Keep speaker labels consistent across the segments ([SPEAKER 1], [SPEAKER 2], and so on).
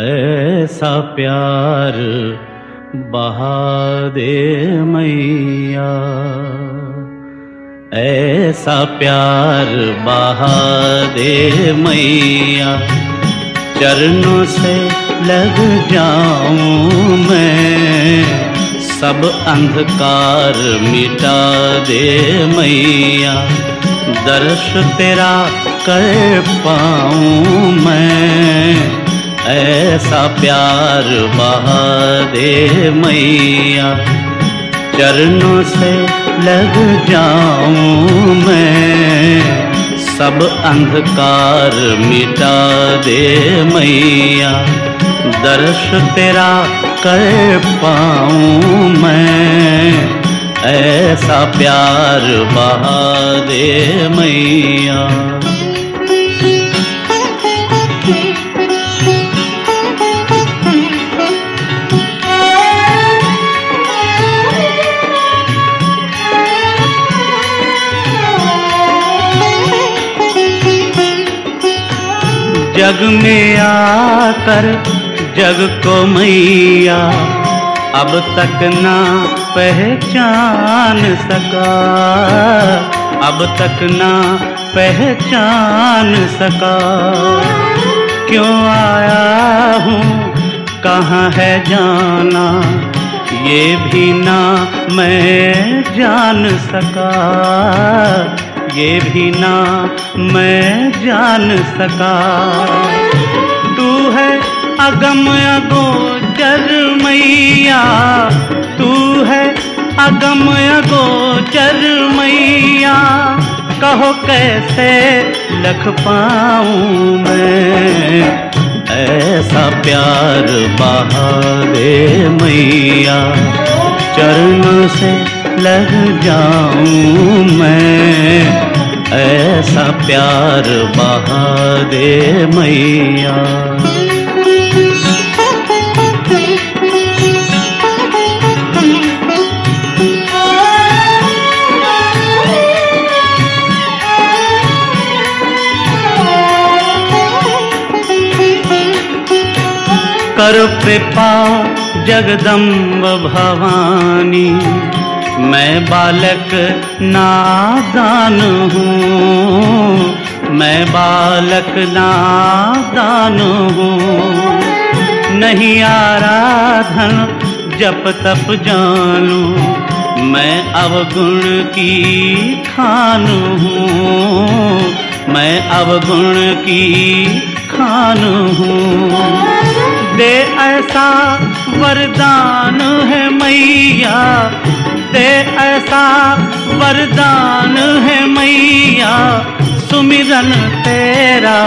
[SPEAKER 1] ऐसा प्यार बहा दे मैया। ऐसा प्यार बहा दे मैया। चरणों से लग जाऊँ मैं, सब अंधकार मिटा दे मैया। दर्श तेरा कर पाऊँ मैं ऐसा प्यार बहा दे मैया, चरणों से लग जाऊँ मैं। सब अंधकार मिटा दे मैया, दर्श तेरा कर पाऊँ मैं। ऐसा प्यार बहा दे मैया। जग में आकर, जग को मैया अब तक ना पहचान सका। अब तक ना पहचान सका। क्यों आया हूँ, कहाँ है जाना? ये भी ना मैं जान सका। ये भी ना मैं जान सका। तू है अगम अगोचर मैया। तू है अगम अगोचर मैया। कहो कैसे लख पाऊँ मैं? ऐसा प्यार बहा दे मैया। चरण से लग जाऊँ मैं। ऐसा प्यार बहा दे मैया। कर कृपा जगदम्ब भवानी। मैं बालक नादान हूँ। मैं बालक नादान हूँ। नहीं आराधन जप तप जानू। मैं अवगुण की खान हूँ। मैं अवगुण की खान हूँ। दे ऐसा वरदान है मैया दे ऐसा वरदान है मैया, सुमिरन तेरा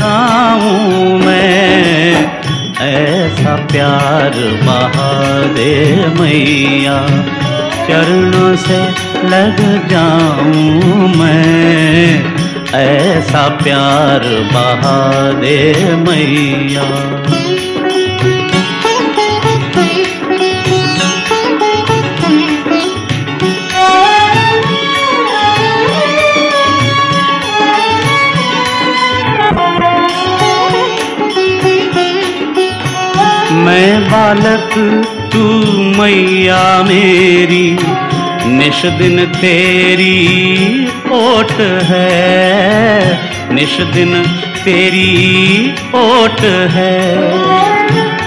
[SPEAKER 1] गाऊं मैं। ऐसा प्यार बहा दे मैया, चरणों से लग जाऊँ मैं। ऐसा प्यार बहा दे मैया। मैं बालक, तू मैया मेरी, निश दिन तेरी ओट है। निश दिन तेरी ओट है।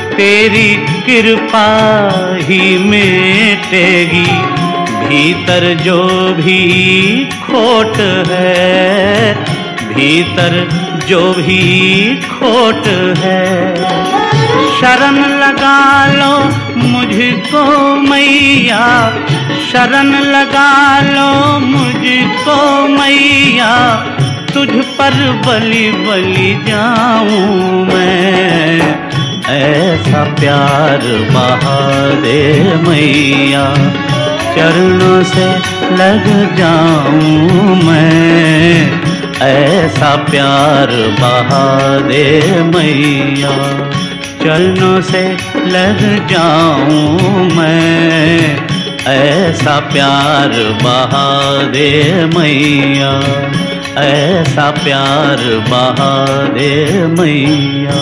[SPEAKER 1] तेरी कृपा ही मेटेगी, भीतर जो भी खोट है, भीतर जो भी खोट है। शरण लगा लो मुझको मैया। शरण लगा लो मुझको मैया। तुझ पर बलि बलि जाऊँ मैं। ऐसा प्यार बहा दे मैया, चरणों से लग जाऊँ मैं। ऐसा प्यार बहा दे मैया। चरणों से लग जाऊँ मैं। ऐसा प्यार बहा दे मैया, ऐसा प्यार बहा दे मैया।